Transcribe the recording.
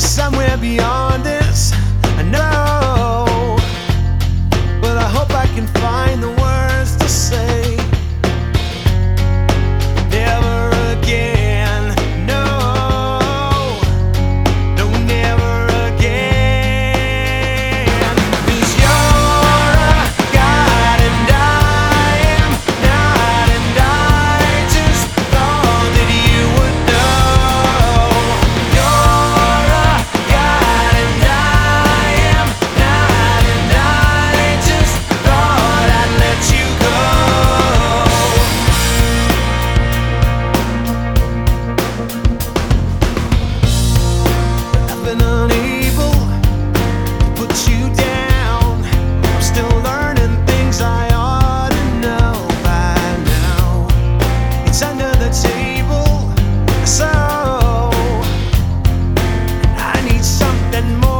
somewhere beyond and more.